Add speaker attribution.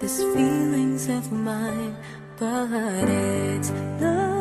Speaker 1: these feelings of mine, but it's love.